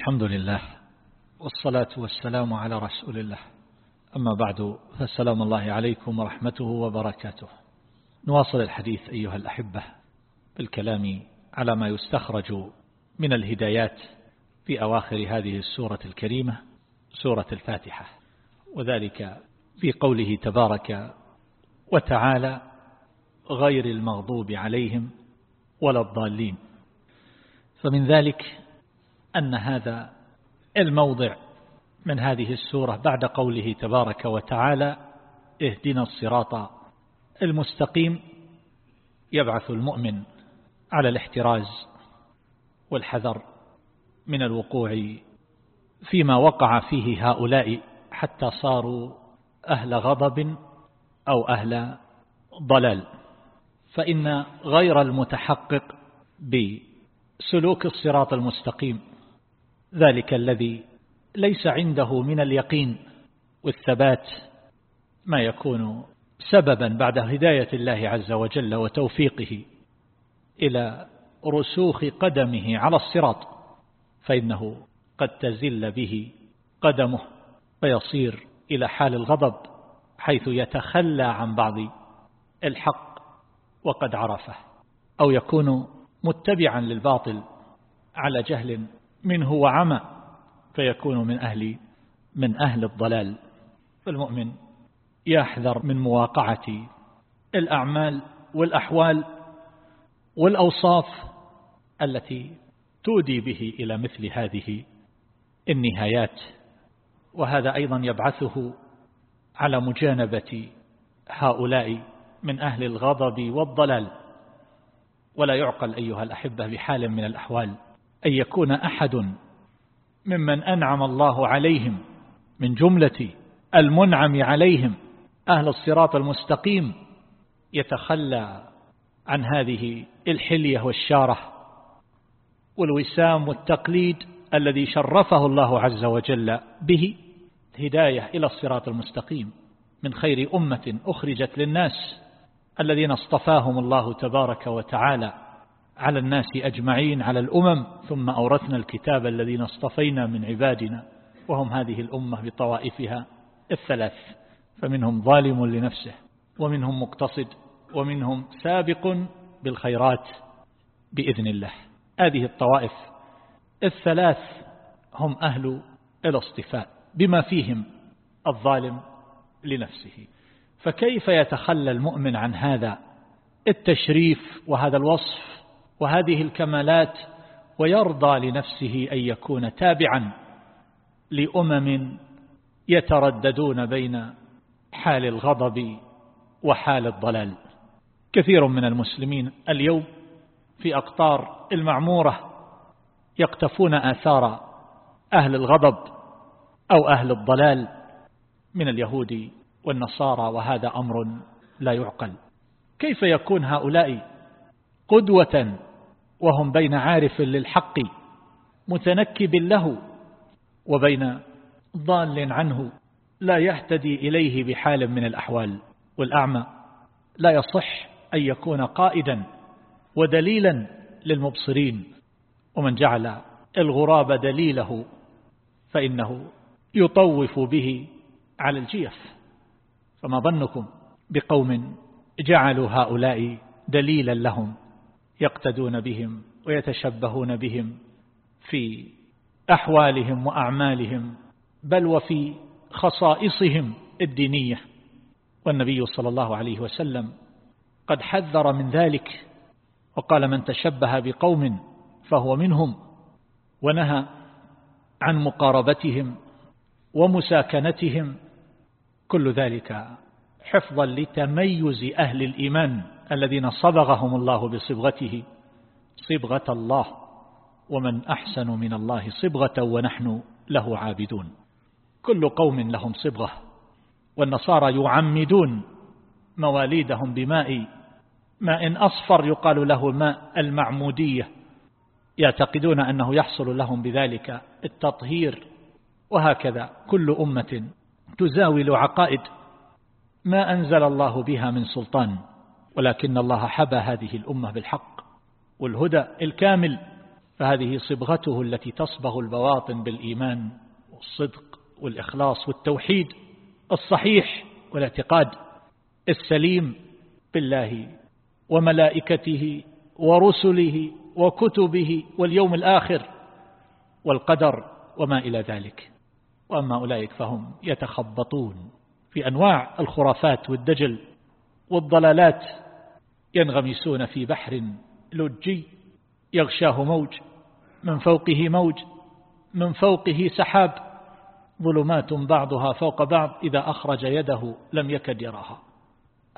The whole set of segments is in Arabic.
الحمد لله والصلاة والسلام على رسول الله. أما بعد فالسلام الله عليكم ورحمته وبركاته. نواصل الحديث أيها الأحبة بالكلام على ما يستخرج من الهدايات في أواخر هذه السورة الكريمة سورة الفاتحة وذلك في قوله تبارك وتعالى غير المغضوب عليهم ولا الضالين. فمن ذلك أن هذا الموضع من هذه السورة بعد قوله تبارك وتعالى اهدنا الصراط المستقيم يبعث المؤمن على الاحتراز والحذر من الوقوع فيما وقع فيه هؤلاء حتى صاروا أهل غضب أو أهل ضلال. فإن غير المتحقق بسلوك الصراط المستقيم ذلك الذي ليس عنده من اليقين والثبات ما يكون سببا بعد هداية الله عز وجل وتوفيقه إلى رسوخ قدمه على الصراط فإنه قد تزل به قدمه فيصير إلى حال الغضب حيث يتخلى عن بعض الحق وقد عرفه أو يكون متبعا للباطل على جهل منه وعمى فيكون من أهل من أهل الضلال. فالمؤمن يحذر من مواقعة الأعمال والأحوال والأوصاف التي تودي به إلى مثل هذه النهايات. وهذا أيضا يبعثه على مجانبة هؤلاء من أهل الغضب والضلال. ولا يعقل أيها الأحبة بحال من الأحوال. أن يكون أحد ممن أنعم الله عليهم من جملة المنعم عليهم. أهل الصراط المستقيم يتخلى عن هذه الحلية والشارة والوسام والتقليد الذي شرفه الله عز وجل به هداية إلى الصراط المستقيم من خير أمة أخرجت للناس الذين اصطفاهم الله تبارك وتعالى. على الناس أجمعين على الأمم ثم أورثنا الكتاب الذين اصطفينا من عبادنا وهم هذه الأمة بطوائفها الثلاث فمنهم ظالم لنفسه ومنهم مقتصد ومنهم سابق بالخيرات بإذن الله. هذه الطوائف الثلاث هم أهل الاصطفاء بما فيهم الظالم لنفسه. فكيف يتخلى المؤمن عن هذا التشريف وهذا الوصف؟ وهذه الكمالات ويرضى لنفسه أن يكون تابعا لأمم يترددون بين حال الغضب وحال الضلال. كثير من المسلمين اليوم في أقطار المعمورة يقتفون آثار أهل الغضب أو أهل الضلال من اليهود والنصارى وهذا أمر لا يعقل. كيف يكون هؤلاء قدوة وهم بين عارف للحق متنكب له وبين ضال عنه لا يهتدي إليه بحال من الأحوال. والأعمى لا يصح أن يكون قائدا ودليلا للمبصرين. ومن جعل الغراب دليله فإنه يطوف به على الجيف. فما ظنكم بقوم جعلوا هؤلاء دليلا لهم؟ يقتدون بهم ويتشبهون بهم في أحوالهم وأعمالهم بل وفي خصائصهم الدينية. والنبي صلى الله عليه وسلم قد حذر من ذلك وقال من تشبه بقوم فهو منهم. ونهى عن مقاربتهم ومساكنتهم كل ذلك حفظا لتميز أهل الإيمان الذين صبغهم الله بصبغته. صبغة الله ومن أحسن من الله صبغة ونحن له عابدون. كل قوم لهم صبغة والنصارى يعمدون مواليدهم بماء ماء أصفر يقال له ماء المعمودية. يعتقدون أنه يحصل لهم بذلك التطهير. وهكذا كل أمة تزاول عقائد ما أنزل الله بها من سلطان ولكن الله حبى هذه الأمة بالحق والهدى الكامل فهذه صبغته التي تصبغ البواطن بالإيمان والصدق والإخلاص والتوحيد الصحيح والاعتقاد السليم بالله وملائكته ورسله وكتبه واليوم الآخر والقدر وما إلى ذلك. وأما أولئك فهم يتخبطون. في أنواع الخرافات والدجل والضلالات ينغمسون في بحر لجي يغشاه موج من فوقه موج من فوقه سحاب ظلمات بعضها فوق بعض إذا أخرج يده لم يكد يراها.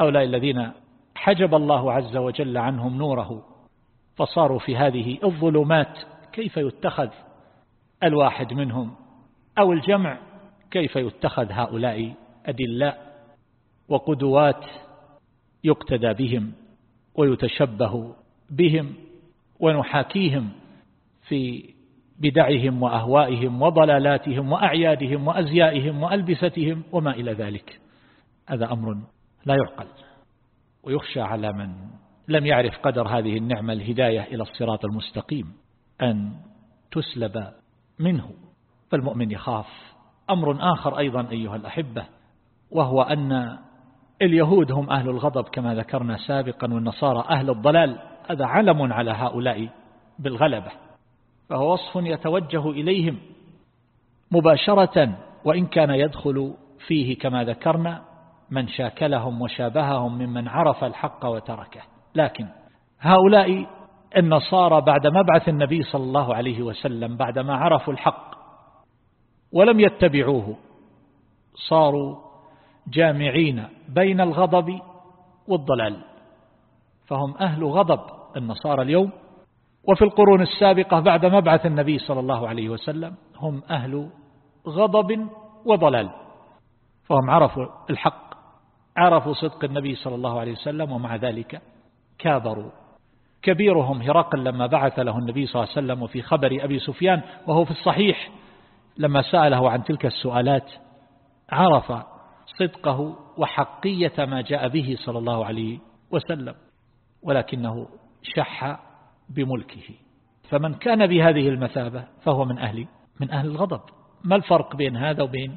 أولئك الذين حجب الله عز وجل عنهم نوره فصاروا في هذه الظلمات كيف يتخذ الواحد منهم؟ أو الجمع كيف يتخذ هؤلاء أدلاء وقدوات يقتدى بهم ويتشبه بهم ونحاكيهم في بدعهم وأهوائهم وضلالاتهم وأعيادهم وأزيائهم وألبستهم وما إلى ذلك. هذا أمر لا يعقل ويخشى على من لم يعرف قدر هذه النعمة الهداية إلى الصراط المستقيم أن تسلب منه. فالمؤمن يخاف. أمر آخر أيضا أيها الأحبة وهو أن اليهود هم أهل الغضب كما ذكرنا سابقا والنصارى أهل الضلال. هذا علم على هؤلاء بالغلبة. فهو وصف يتوجه إليهم مباشرة وإن كان يدخل فيه كما ذكرنا من شاكلهم وشابههم ممن عرف الحق وتركه. لكن هؤلاء النصارى بعد مبعث النبي صلى الله عليه وسلم بعدما عرفوا الحق ولم يتبعوه صاروا جامعين بين الغضب والضلال فهم أهل غضب النصارى اليوم وفي القرون السابقة بعد مبعث النبي صلى الله عليه وسلم هم أهل غضب وضلال فهم عرفوا الحق عرفوا صدق النبي صلى الله عليه وسلم ومع ذلك كابروا. كبيرهم هرقل لما بعث له النبي صلى الله عليه وسلم وفي خبر أبي سفيان وهو في الصحيح لما سأله عن تلك السؤالات عرف صدقه وحقية ما جاء به صلى الله عليه وسلم ولكنه شح بملكه. فمن كان بهذه المثابة فهو من أهل من أهل الغضب. ما الفرق بين هذا وبين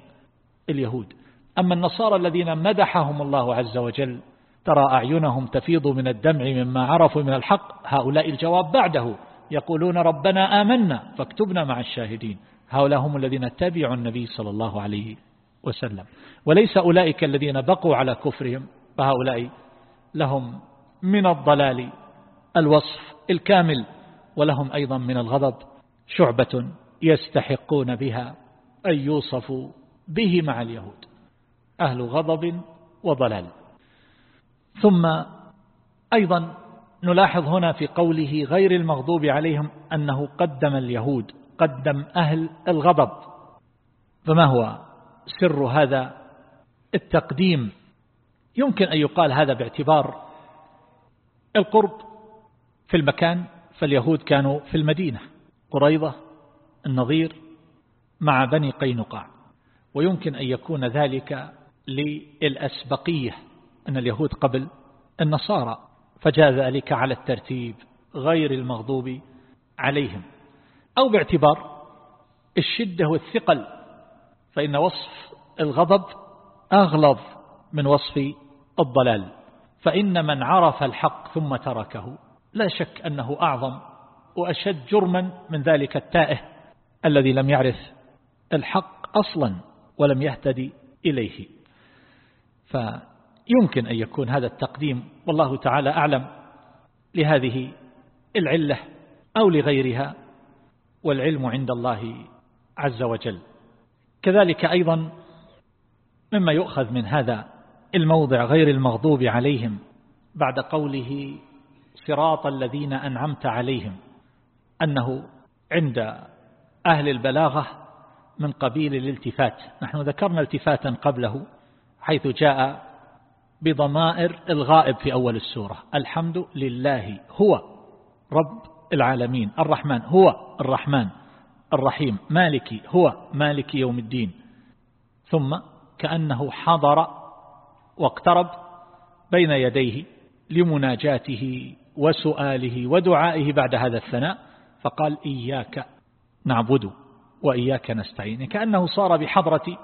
اليهود؟ أما النصارى الذين مدحهم الله عز وجل ترى أعينهم تفيض من الدمع مما عرفوا من الحق هؤلاء الجواب بعده يقولون ربنا آمنا فاكتبنا مع الشاهدين. هؤلاء هم الذين تبعوا النبي صلى الله عليه وسلم. وليس أولئك الذين بقوا على كفرهم فهؤلاء لهم من الضلال الوصف الكامل ولهم أيضا من الغضب شعبة يستحقون بها أن يوصفوا به مع اليهود. أهل غضب وضلال. ثم أيضا نلاحظ هنا في قوله غير المغضوب عليهم أنه قدم اليهود قدم أهل الغضب. فما هو؟ سر هذا التقديم. يمكن أن يقال هذا باعتبار القرب في المكان فاليهود كانوا في المدينة قريضة النظير مع بني قينقاع. ويمكن أن يكون ذلك للأسبقية أن اليهود قبل النصارى فجاء ذلك على الترتيب غير المغضوب عليهم. أو باعتبار الشدة والثقل فإن وصف الغضب أغلظ من وصف الضلال. فإن من عرف الحق ثم تركه لا شك أنه أعظم وأشد جرما من ذلك التائه الذي لم يعرف الحق أصلا ولم يهتدي إليه. فيمكن أن يكون هذا التقديم والله تعالى أعلم لهذه العلة أو لغيرها والعلم عند الله عز وجل. كذلك أيضا مما يؤخذ من هذا الموضع غير المغضوب عليهم بعد قوله صراط الذين أنعمت عليهم أنه عند أهل البلاغة من قبيل الالتفات. نحن ذكرنا التفاتا قبله حيث جاء بضمائر الغائب في أول السورة. الحمد لله هو رب العالمين الرحمن هو الرحمن. الرحيم مالكي هو مالك يوم الدين. ثم كأنه حضر واقترب بين يديه لمناجاته وسؤاله ودعائه بعد هذا الثناء فقال إياك نعبد وإياك نستعين. كأنه صار بحضرة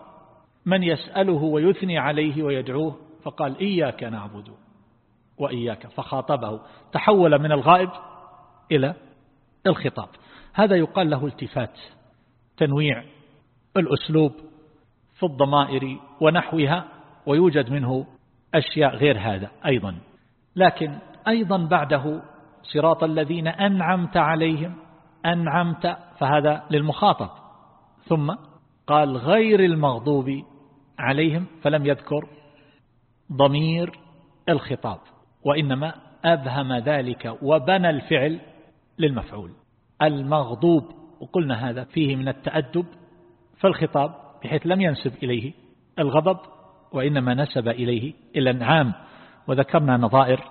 من يسأله ويثني عليه ويدعوه فقال إياك نعبد وإياك. فخاطبه تحول من الغائب إلى الخطاب. هذا يقال له التفات تنويع الأسلوب في الضمائر ونحوها ويوجد منه أشياء غير هذا أيضا. لكن أيضا بعده صراط الذين أنعمت عليهم أنعمت فهذا للمخاطب. ثم قال غير المغضوب عليهم فلم يذكر ضمير الخطاب وإنما أبهم ذلك وبنى الفعل للمفعول. المغضوب وقلنا هذا فيه من التأدب فالخطاب بحيث لم ينسب إليه الغضب وإنما نسب إليه الأنعام وذكرنا نظائر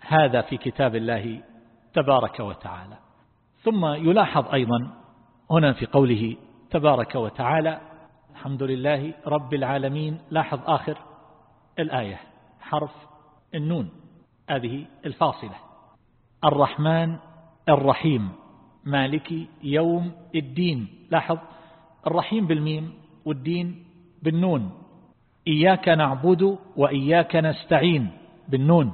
هذا في كتاب الله تبارك وتعالى. ثم يلاحظ أيضا هنا في قوله تبارك وتعالى الحمد لله رب العالمين لاحظ آخر الآية حرف النون هذه الفاصلة الرحمن الرحيم. مالك يوم الدين. لاحظ الرحيم بالميم والدين بالنون. إياك نعبد وإياك نستعين بالنون.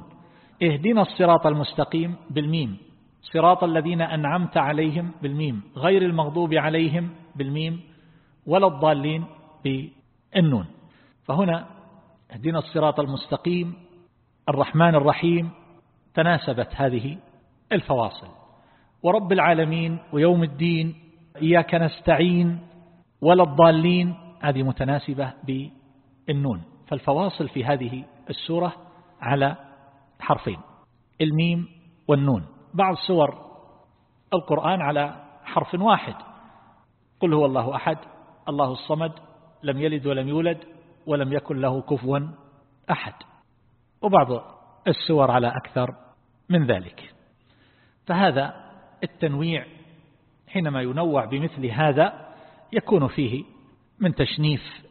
اهدنا الصراط المستقيم بالميم. صراط الذين أنعمت عليهم بالميم. غير المغضوب عليهم بالميم ولا الضالين بالنون. فهنا اهدنا الصراط المستقيم. الرحمن الرحيم. تناسبت هذه الفواصل. ورب العالمين ويوم الدين إياك نستعين ولا الضالين. هذه متناسبة بالنون. فالفواصل في هذه السورة على حرفين الميم والنون. بعض سور القرآن على حرف واحد. قل هو الله أحد الله الصمد لم يلد ولم يولد ولم يكن له كفوا أحد. وبعض السور على أكثر من ذلك. فهذا التنويع حينما ينوع بمثل هذا يكون فيه من تشنيف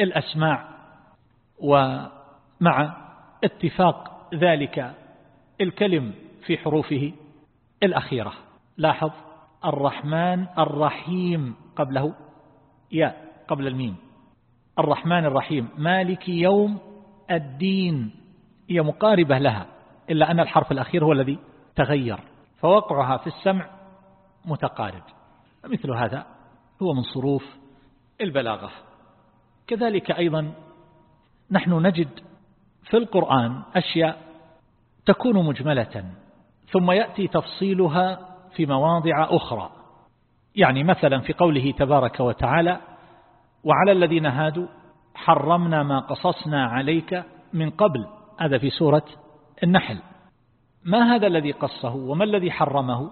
الأسماع ومع اتفاق ذلك الكلم في حروفه الأخيرة. لاحظ الرحمن الرحيم قبله ياء قبل الميم. الرحمن الرحيم مالك يوم الدين. هي مقاربة لها إلا أن الحرف الأخير هو الذي تغير. فوقعها في السمع متقارب. مثل هذا هو من صروف البلاغة. كذلك أيضا نحن نجد في القرآن أشياء تكون مجملة ثم يأتي تفصيلها في مواضع أخرى. يعني مثلا في قوله تبارك وتعالى وعلى الذين هادوا حرمنا ما قصصنا عليك من قبل. هذا في سورة النحل. ما هذا الذي قصه وما الذي حرمه؟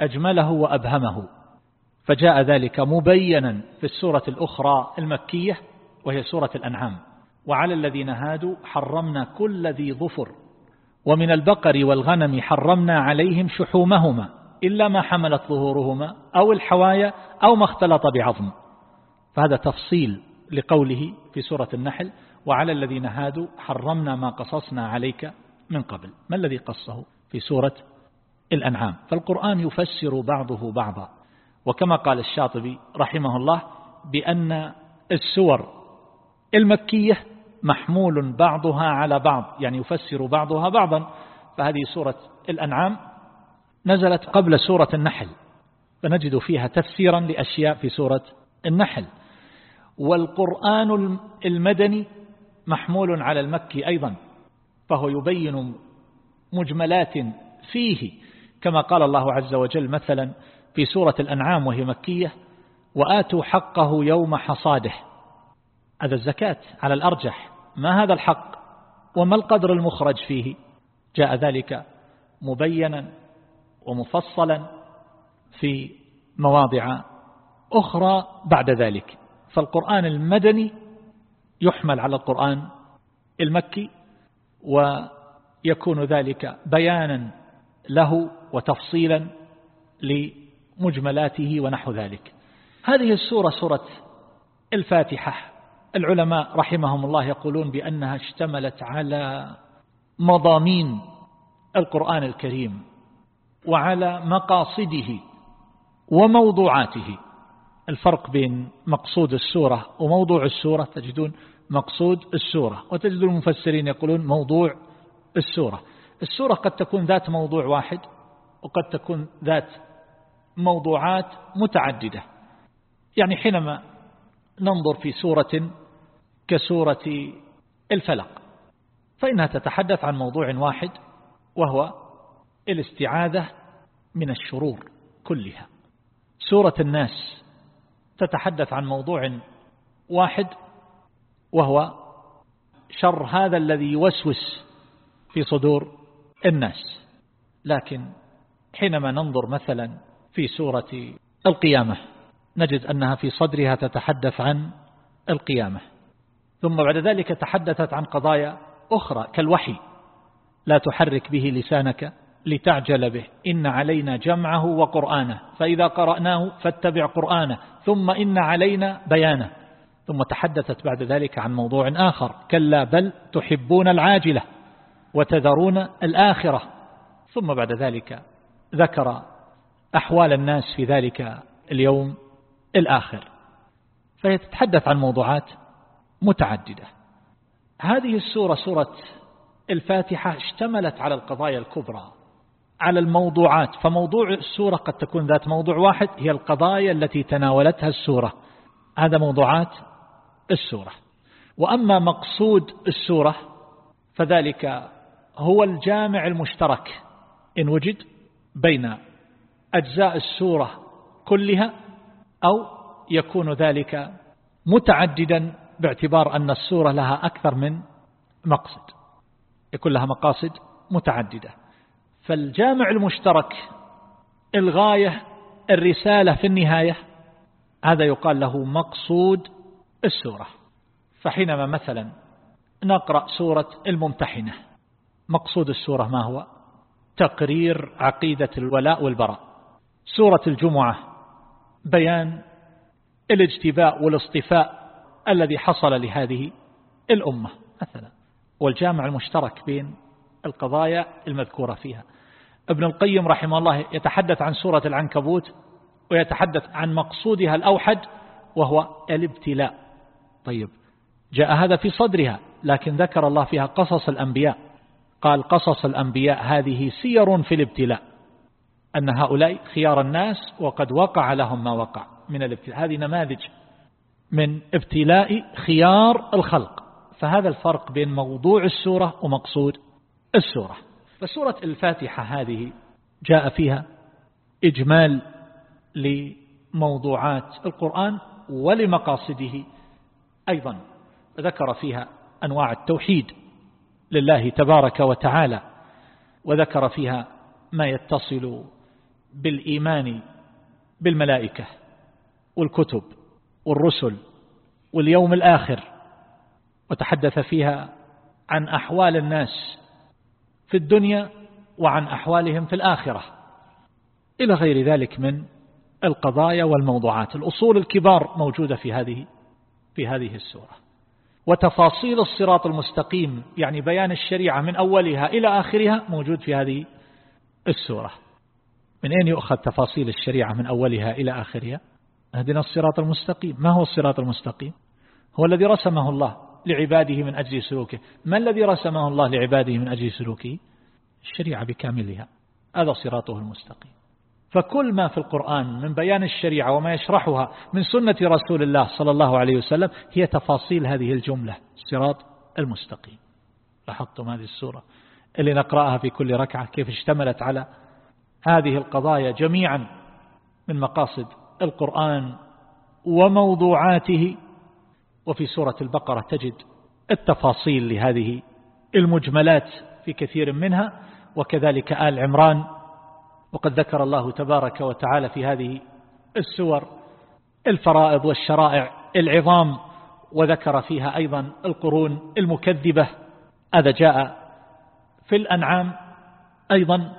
أجمله وأبهمه. فجاء ذلك مبينا في السورة الأخرى المكية وهي سورة الأنعام. وعلى الذين هادوا حرمنا كل ذي ظفر ومن البقر والغنم حرمنا عليهم شحومهما إلا ما حملت ظهورهما أو الحوايا أو ما اختلط بعظم. فهذا تفصيل لقوله في سورة النحل وعلى الذين هادوا حرمنا ما قصصنا عليك من قبل. ما الذي قصه في سورة الأنعام؟ فالقرآن يفسر بعضه بعضا. وكما قال الشاطبي رحمه الله بأن السور المكية محمول بعضها على بعض يعني يفسر بعضها بعضا. فهذه سورة الأنعام نزلت قبل سورة النحل. فنجد فيها تفسيرا لأشياء في سورة النحل. والقرآن المدني محمول على المكي أيضا. فهو يبين مجملات فيه كما قال الله عز وجل مثلا في سورة الأنعام وهي مكية وآتوا حقه يوم حصاده هذا الزكاة على الأرجح. ما هذا الحق؟ وما القدر المخرج فيه؟ جاء ذلك مبينا ومفصلا في مواضع أخرى بعد ذلك. فالقرآن المدني يحمل على القرآن المكي ويكون ذلك بيانا له وتفصيلا لمجملاته ونحو ذلك. هذه السورة سورة الفاتحة. العلماء رحمهم الله يقولون بأنها اشتملت على مضامين القرآن الكريم وعلى مقاصده وموضوعاته. الفرق بين مقصود السورة وموضوع السورة تجدون مقصود السورة. وتجد المفسرين يقولون موضوع السورة. السورة قد تكون ذات موضوع واحد وقد تكون ذات موضوعات متعددة. يعني حينما ننظر في سورة كسورة الفلق فإنها تتحدث عن موضوع واحد وهو الاستعاذة من الشرور كلها. سورة الناس تتحدث عن موضوع واحد وهو شر هذا الذي يوسوس في صدور الناس. لكن حينما ننظر مثلا في سورة القيامة نجد أنها في صدرها تتحدث عن القيامة. ثم بعد ذلك تحدثت عن قضايا أخرى كالوحي. لا تحرك به لسانك لتعجل به. إن علينا جمعه وقرآنه. فإذا قرأناه فاتبع قرآنه. ثم إن علينا بيانه. ثم تحدثت بعد ذلك عن موضوع آخر. كلا بل تحبون العاجلة وتذرون الآخرة. ثم بعد ذلك ذكر أحوال الناس في ذلك اليوم الآخر. فهي تتحدث عن موضوعات متعددة. هذه السورة سورة الفاتحة اشتملت على القضايا الكبرى على الموضوعات. فموضوع السورة قد تكون ذات موضوع واحد هي القضايا التي تناولتها السورة. هذا موضوعات السورة. وأما مقصود السورة فذلك هو الجامع المشترك. إن وجد بين أجزاء السورة كلها أو يكون ذلك متعددا باعتبار أن السورة لها أكثر من مقصد. يكون لها مقاصد متعددة. فالجامع المشترك الغاية الرسالة في النهاية هذا يقال له مقصود السورة. فحينما مثلا نقرأ سورة الممتحنة مقصود السورة ما هو؟ تقرير عقيدة الولاء والبراء. سورة الجمعة بيان الاجتباء والاصطفاء الذي حصل لهذه الأمة مثلا. والجامع المشترك بين القضايا المذكورة فيها. ابن القيم رحمه الله يتحدث عن سورة العنكبوت ويتحدث عن مقصودها الأوحد وهو الابتلاء. طيب جاء هذا في صدرها لكن ذكر الله فيها قصص الأنبياء. قال قصص الأنبياء هذه سير في الابتلاء أن هؤلاء خيار الناس وقد وقع لهم ما وقع من الابتلاء. هذه نماذج من ابتلاء خيار الخلق. فهذا الفرق بين موضوع السورة ومقصود السورة. فسورة الفاتحة هذه جاء فيها إجمال لموضوعات القرآن ولمقاصده أيضا ذكر فيها أنواع التوحيد لله تبارك وتعالى وذكر فيها ما يتصل بالإيمان بالملائكة والكتب والرسل واليوم الآخر وتحدث فيها عن أحوال الناس في الدنيا وعن أحوالهم في الآخرة. إلى غير ذلك من القضايا والموضوعات. الأصول الكبار موجودة في هذه في هذه السورة. وتفاصيل الصراط المستقيم يعني بيان الشريعة من أولها إلى آخرها موجود في هذه السورة. من أين يؤخذ تفاصيل الشريعة من أولها إلى آخرها؟ اهدنا الصراط المستقيم. ما هو الصراط المستقيم؟ هو الذي رسمه الله لعباده من أجل سلوكه. ما الذي رسمه الله لعباده من أجل سلوكه؟ الشريعة بكاملها. هذا صراطه المستقيم. فكل ما في القرآن من بيان الشريعة وما يشرحها من سنة رسول الله صلى الله عليه وسلم هي تفاصيل هذه الجملة. الصراط المستقيم. لاحظتم هذه السورة اللي نقرأها في كل ركعة؟ كيف اشتملت على هذه القضايا جميعا من مقاصد القرآن وموضوعاته. وفي سورة البقرة تجد التفاصيل لهذه المجملات في كثير منها وكذلك آل عمران وقد ذكر الله تبارك وتعالى في هذه السور الفرائض والشرائع العظام وذكر فيها أيضا القرون المكذبة هذا جاء في الأنعام أيضا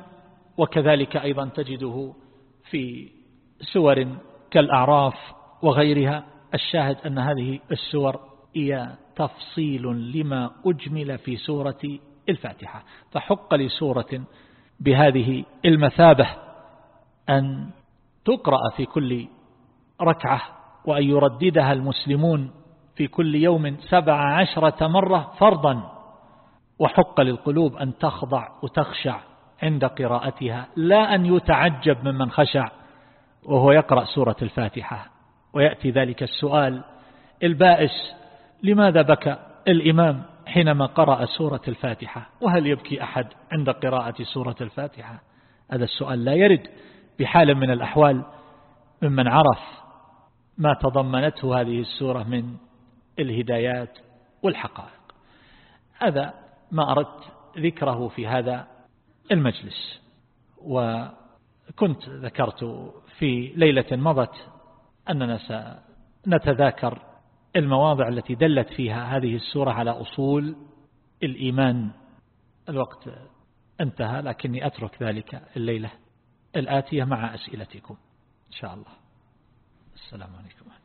وكذلك أيضا تجده في سور كالأعراف وغيرها. الشاهد أن هذه السور هي تفصيل لما أجمل في سورة الفاتحة. فحق لسورة بهذه المثابة أن تقرأ في كل ركعة وأن يرددها المسلمون في كل يوم سبع عشرة مرة فرضا. وحق للقلوب أن تخضع وتخشع عند قراءتها لا أن يتعجب ممن خشع وهو يقرأ سورة الفاتحة. ويأتي ذلك السؤال البائس لماذا بكى الإمام حينما قرأ سورة الفاتحة وهل يبكي أحد عند قراءة سورة الفاتحة؟ هذا السؤال لا يرد بحال من الأحوال ممن عرف ما تضمنته هذه السورة من الهدايات والحقائق. هذا ما أردت ذكره في هذا المجلس وكنت ذكرت في ليلة مضت أننا سنتذاكر المواضع التي دلت فيها هذه السورة على أصول الإيمان. الوقت انتهى لكني أترك ذلك الليلة الآتية مع أسئلتكم. إن شاء الله. السلام عليكم.